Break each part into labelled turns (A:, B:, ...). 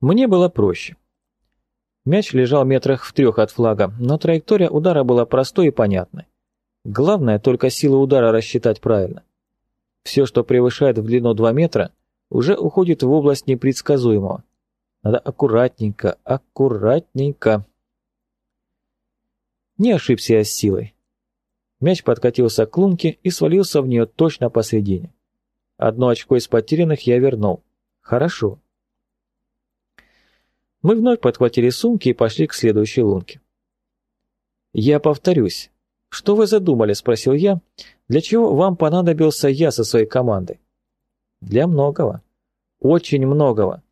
A: Мне было проще. Мяч лежал метрах в трех от флага, но траектория удара была простой и понятной. Главное только силу удара рассчитать правильно. Все, что превышает в длину 2 метра, уже уходит в область непредсказуемого. Надо аккуратненько, аккуратненько. Не ошибся я с силой. Мяч подкатился к лунке и свалился в нее точно посредине. Одно очко из потерянных я вернул. Хорошо. Мы вновь подхватили сумки и пошли к следующей лунке. «Я повторюсь. Что вы задумали?» – спросил я. «Для чего вам понадобился я со своей командой?» «Для многого. Очень многого.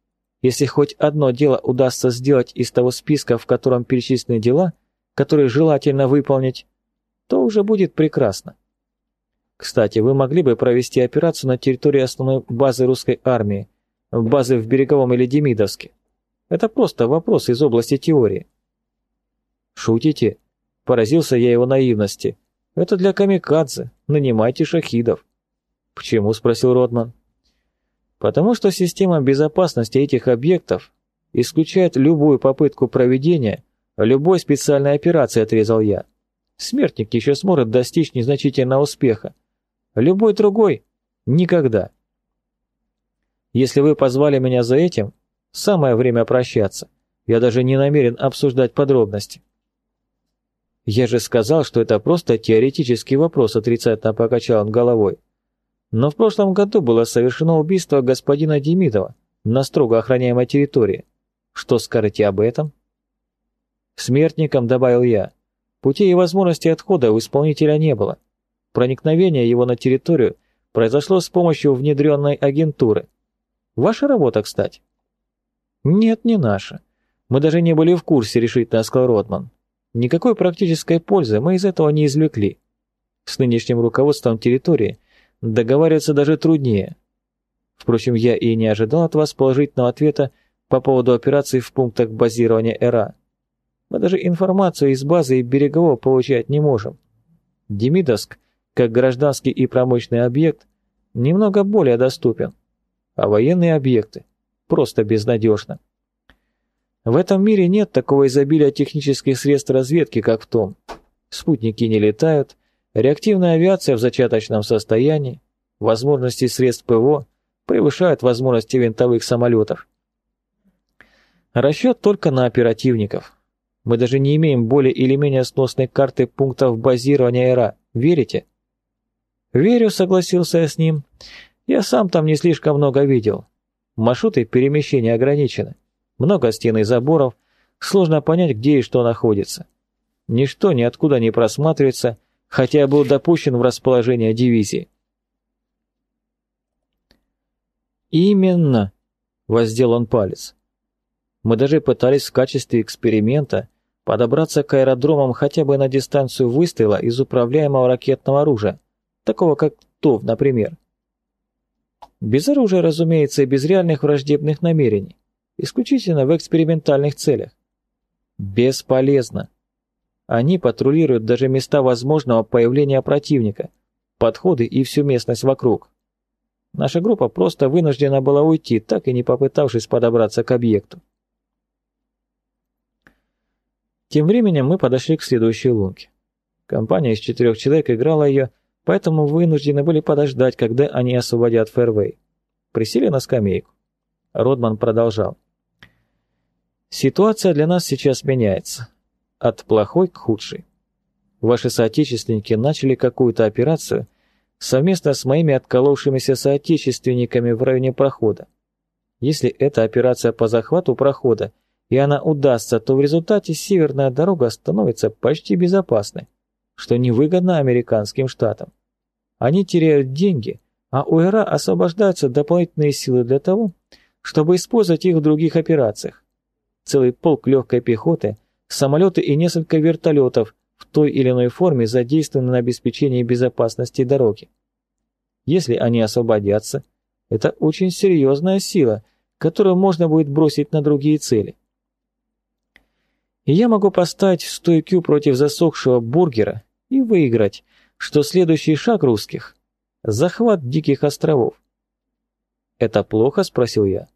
A: Если хоть одно дело удастся сделать из того списка, в котором перечислены дела, которые желательно выполнить, то уже будет прекрасно. Кстати, вы могли бы провести операцию на территории основной базы русской армии, базы в Береговом или Демидовске. Это просто вопрос из области теории. Шутите? Поразился я его наивности. Это для камикадзе. Нанимайте шахидов. Почему? Спросил Родман. Потому что система безопасности этих объектов исключает любую попытку проведения любой специальной операции, отрезал я. Смертник еще сможет достичь незначительного успеха. Любой другой – никогда. Если вы позвали меня за этим, самое время прощаться. Я даже не намерен обсуждать подробности. Я же сказал, что это просто теоретический вопрос, отрицательно покачал он головой. Но в прошлом году было совершено убийство господина Демидова на строго охраняемой территории. Что скажете об этом? Смертником, добавил я, Путей и возможностей отхода у исполнителя не было. Проникновение его на территорию произошло с помощью внедренной агентуры. Ваша работа, кстати? Нет, не наша. Мы даже не были в курсе, решительно сказал Ротман. Никакой практической пользы мы из этого не извлекли. С нынешним руководством территории договариваться даже труднее. Впрочем, я и не ожидал от вас положительного ответа по поводу операций в пунктах базирования ЭРА. Мы даже информацию из базы и берегового получать не можем. Демидовск, как гражданский и промышленный объект, немного более доступен, а военные объекты просто безнадежно. В этом мире нет такого изобилия технических средств разведки, как в том. Спутники не летают, реактивная авиация в зачаточном состоянии, возможности средств ПВО превышают возможности винтовых самолетов. Расчет только на оперативников. Мы даже не имеем более или менее сносной карты пунктов базирования ЭРА. Верите? Верю, согласился я с ним. Я сам там не слишком много видел. Маршруты перемещения ограничены. Много стен и заборов. Сложно понять, где и что находится. Ничто ниоткуда не просматривается, хотя я был допущен в расположение дивизии. «Именно!» — воздел он палец. Мы даже пытались в качестве эксперимента подобраться к аэродромам хотя бы на дистанцию выстрела из управляемого ракетного оружия, такого как ТОВ, например. Без оружия, разумеется, и без реальных враждебных намерений, исключительно в экспериментальных целях. Бесполезно. Они патрулируют даже места возможного появления противника, подходы и всю местность вокруг. Наша группа просто вынуждена была уйти, так и не попытавшись подобраться к объекту. Тем временем мы подошли к следующей лунке. Компания из четырех человек играла ее, поэтому вынуждены были подождать, когда они освободят фэрвей. Присели на скамейку. Родман продолжал. Ситуация для нас сейчас меняется. От плохой к худшей. Ваши соотечественники начали какую-то операцию совместно с моими отколовшимися соотечественниками в районе прохода. Если это операция по захвату прохода – и она удастся, то в результате северная дорога становится почти безопасной, что невыгодно американским штатам. Они теряют деньги, а у ИРА освобождаются дополнительные силы для того, чтобы использовать их в других операциях. Целый полк легкой пехоты, самолеты и несколько вертолетов в той или иной форме задействованы на обеспечении безопасности дороги. Если они освободятся, это очень серьезная сила, которую можно будет бросить на другие цели. И я могу поставить стойкю против засохшего бургера и выиграть, что следующий шаг русских – захват диких островов. «Это плохо?» – спросил я.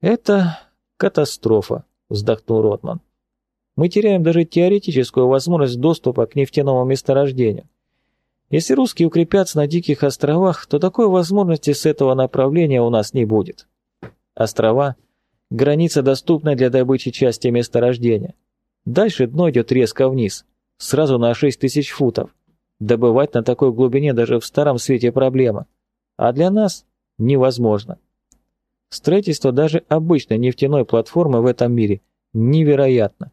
A: «Это Катастрофа, вздохнул Ротман. Мы теряем даже теоретическую возможность доступа к нефтяному месторождению. Если русские укрепятся на диких островах, то такой возможности с этого направления у нас не будет. Острова – граница, доступная для добычи части месторождения. Дальше дно идет резко вниз, сразу на 6 тысяч футов. Добывать на такой глубине даже в старом свете проблема. А для нас – невозможно. Строительство даже обычной нефтяной платформы в этом мире невероятно.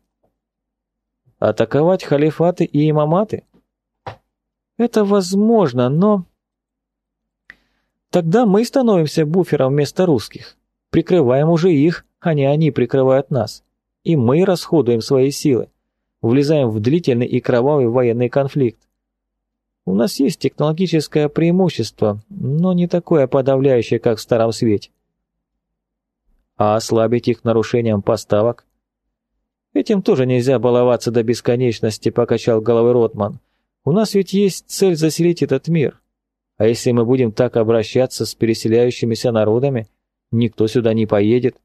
A: Атаковать халифаты и имаматы? Это возможно, но... Тогда мы становимся буфером вместо русских. Прикрываем уже их, а не они прикрывают нас. И мы расходуем свои силы. Влезаем в длительный и кровавый военный конфликт. У нас есть технологическое преимущество, но не такое подавляющее, как в Старом Свете. А ослабить их нарушением поставок? Этим тоже нельзя баловаться до бесконечности, покачал головой Ротман. У нас ведь есть цель заселить этот мир. А если мы будем так обращаться с переселяющимися народами, никто сюда не поедет.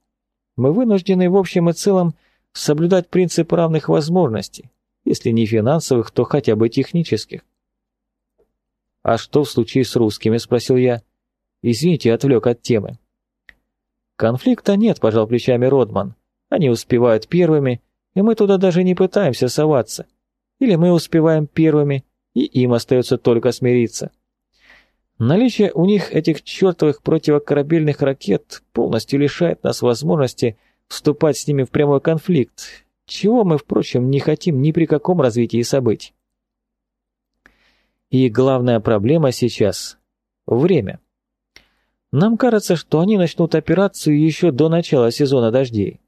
A: Мы вынуждены в общем и целом соблюдать принцип равных возможностей, если не финансовых, то хотя бы технических. «А что в случае с русскими?» – спросил я. «Извините, отвлек от темы». «Конфликта нет», – пожал плечами Родман. «Они успевают первыми, и мы туда даже не пытаемся соваться. Или мы успеваем первыми, и им остается только смириться. Наличие у них этих чертовых противокорабельных ракет полностью лишает нас возможности вступать с ними в прямой конфликт, чего мы, впрочем, не хотим ни при каком развитии событий. И главная проблема сейчас – время. Нам кажется, что они начнут операцию еще до начала сезона дождей.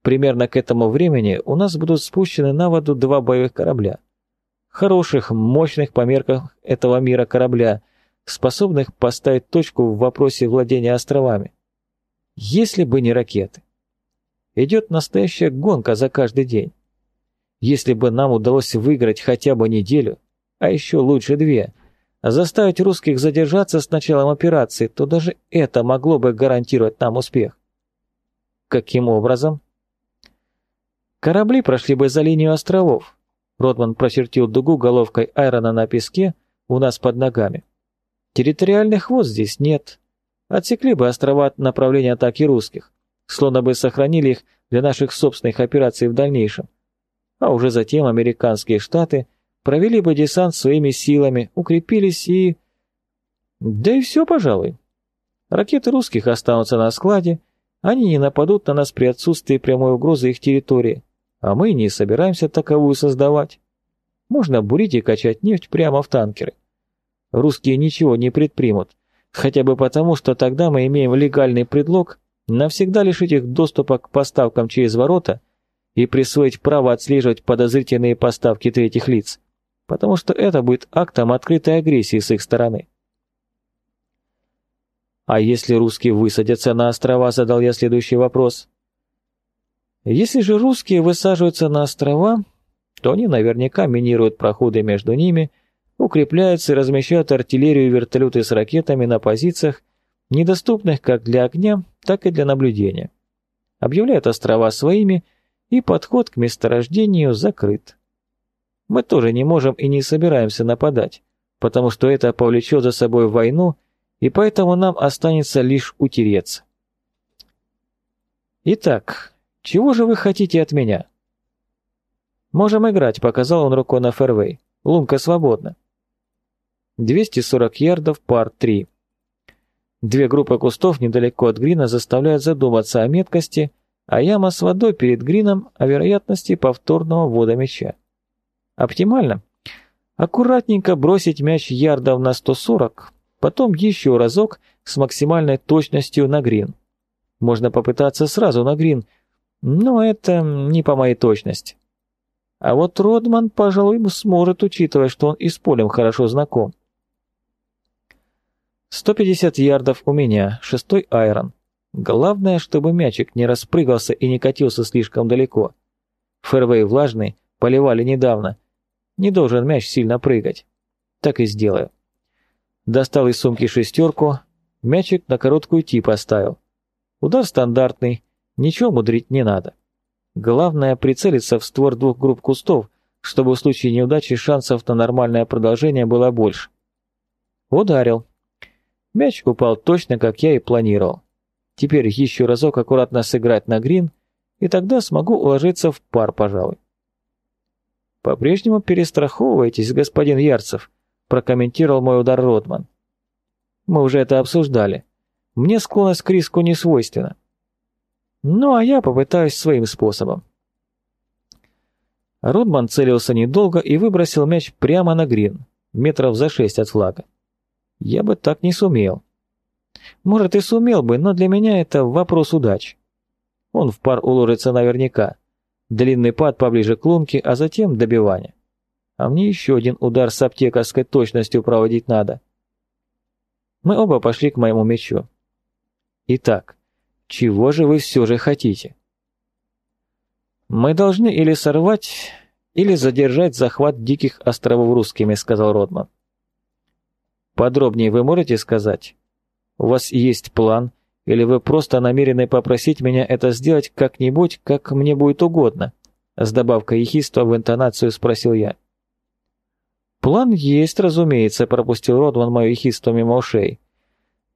A: Примерно к этому времени у нас будут спущены на воду два боевых корабля – хороших, мощных по меркам этого мира корабля, способных поставить точку в вопросе владения островами. Если бы не ракеты. Идет настоящая гонка за каждый день. Если бы нам удалось выиграть хотя бы неделю, а еще лучше две, заставить русских задержаться с началом операции, то даже это могло бы гарантировать нам успех. Каким образом? Корабли прошли бы за линию островов, Ротман прочертил дугу головкой Айрона на песке у нас под ногами. Территориальных вод здесь нет. Отсекли бы острова от направления атаки русских, словно бы сохранили их для наших собственных операций в дальнейшем. А уже затем американские штаты провели бы десант своими силами, укрепились и... Да и все, пожалуй. Ракеты русских останутся на складе, они не нападут на нас при отсутствии прямой угрозы их территории а мы не собираемся таковую создавать. Можно бурить и качать нефть прямо в танкеры. Русские ничего не предпримут, хотя бы потому, что тогда мы имеем легальный предлог навсегда лишить их доступа к поставкам через ворота и присвоить право отслеживать подозрительные поставки третьих лиц, потому что это будет актом открытой агрессии с их стороны. А если русские высадятся на острова, задал я следующий вопрос. Если же русские высаживаются на острова, то они наверняка минируют проходы между ними, укрепляются и размещают артиллерию и вертолеты с ракетами на позициях, недоступных как для огня, так и для наблюдения. Объявляют острова своими, и подход к месторождению закрыт. Мы тоже не можем и не собираемся нападать, потому что это повлечет за собой войну, и поэтому нам останется лишь утереться. Итак, чего же вы хотите от меня?» «Можем играть», — показал он рукой на фэрвей. «Лунка свободна». 240 ярдов, пар 3. Две группы кустов недалеко от грина заставляют задуматься о меткости, а яма с водой перед грином о вероятности повторного ввода мяча. Оптимально. Аккуратненько бросить мяч ярдов на 140, потом еще разок с максимальной точностью на грин. Можно попытаться сразу на грин — но это не по моей точности. А вот Родман, пожалуй, сможет, учитывая, что он и с полем хорошо знаком. 150 ярдов у меня, шестой айрон. Главное, чтобы мячик не распрыгался и не катился слишком далеко. Фэрвей влажный, поливали недавно. Не должен мяч сильно прыгать. Так и сделаю. Достал из сумки шестерку, мячик на короткую ти поставил. Удар стандартный, Ничего мудрить не надо. Главное прицелиться в створ двух групп кустов, чтобы в случае неудачи шансов на нормальное продолжение было больше. Ударил. Мяч упал точно, как я и планировал. Теперь еще разок аккуратно сыграть на грин, и тогда смогу уложиться в пар, пожалуй. «По-прежнему перестраховываетесь, господин Ярцев», прокомментировал мой удар Ротман. «Мы уже это обсуждали. Мне склонность к риску не свойственна. Ну, а я попытаюсь своим способом». Рудман целился недолго и выбросил мяч прямо на грин, метров за шесть от флага. Я бы так не сумел. Может и сумел бы, но для меня это вопрос удачи. Он в пар уложится наверняка. Длинный пад поближе к лунке, а затем добивание. А мне еще один удар с аптекарской точностью проводить надо. Мы оба пошли к моему мячу. Итак, чего же вы все же хотите? Мы должны или сорвать, или задержать захват диких островов русскими, сказал Ротман. Подробнее вы можете сказать? У вас есть план, или вы просто намерены попросить меня это сделать как-нибудь, как мне будет угодно?» С добавкой ехидства в интонацию спросил я. «План есть, разумеется», — пропустил Родман мое ехидство мимо ушей.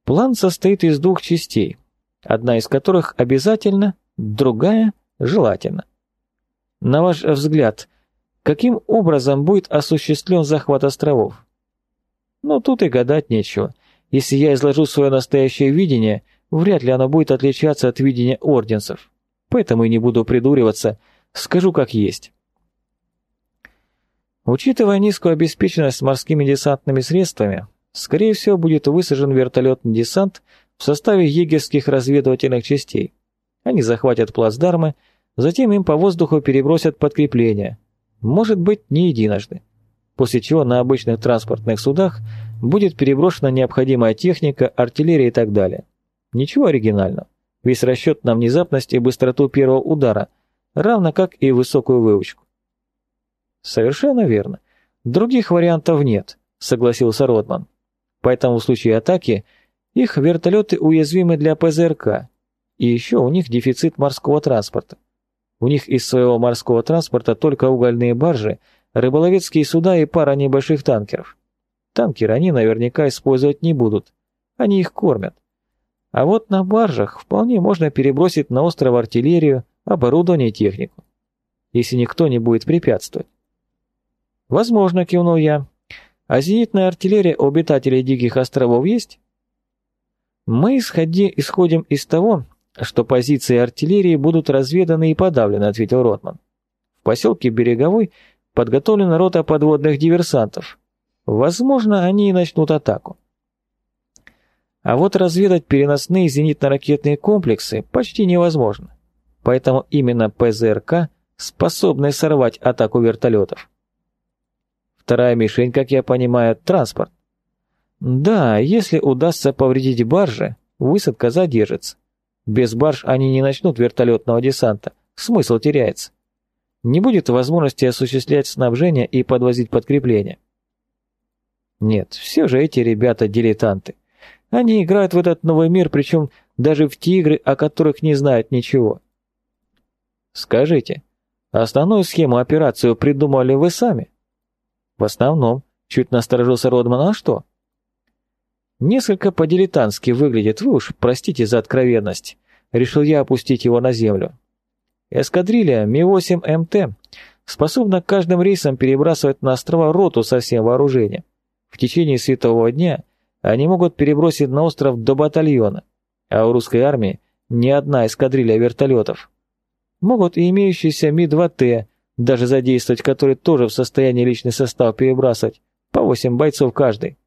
A: «План состоит из двух частей, одна из которых обязательно, другая — желательно. На ваш взгляд, каким образом будет осуществлен захват островов?» «Ну, тут и гадать нечего. Если я изложу свое настоящее видение — вряд ли оно будет отличаться от видения орденцев. Поэтому и не буду придуриваться, скажу как есть. Учитывая низкую обеспеченность морскими десантными средствами, скорее всего будет высажен вертолетный десант в составе егерских разведывательных частей. Они захватят плацдармы, затем им по воздуху перебросят подкрепления, может быть не единожды, после чего на обычных транспортных судах будет переброшена необходимая техника, артиллерия и так далее. Ничего оригинального. Весь расчет на внезапность и быстроту первого удара, равно как и высокую выучку. Совершенно верно. Других вариантов нет, согласился Ротман. Поэтому в случае атаки их вертолеты уязвимы для ПЗРК, и еще у них дефицит морского транспорта. У них из своего морского транспорта только угольные баржи, рыболовецкие суда и пара небольших танкеров. Танкеры они наверняка использовать не будут, они их кормят. А вот на баржах вполне можно перебросить на остров артиллерию, оборудование технику. Если никто не будет препятствовать. Возможно, кивнул я. А зенитная артиллерия у обитателей Диких островов есть? Мы исходи, исходим из того, что позиции артиллерии будут разведаны и подавлены, ответил Ротман. В поселке Береговой подготовлена рота подводных диверсантов. Возможно, они и начнут атаку. А вот разведать переносные зенитно-ракетные комплексы почти невозможно. Поэтому именно ПЗРК способны сорвать атаку вертолетов. Вторая мишень, как я понимаю, транспорт. Да, если удастся повредить баржи, высадка задержится. Без барж они не начнут вертолетного десанта, смысл теряется. Не будет возможности осуществлять снабжение и подвозить подкрепление. Нет, все же эти ребята дилетанты. Они играют в этот новый мир, причем даже в те игры, о которых не знают ничего. Скажите, основную схему операцию придумали вы сами? В основном, чуть насторожился Родман, а что? Несколько по-дилетантски выглядит, вы уж простите за откровенность. Решил я опустить его на землю. Эскадрилья Ми-8МТ способна каждым рейсом перебрасывать на острова роту со всем вооружением. В течение светового дня – они могут перебросить на остров до батальона, а у русской армии ни одна эскадрилья вертолетов. Могут и имеющиеся Ми-2Т, даже задействовать который тоже в состоянии личный состав перебрасывать, по 8 бойцов каждый.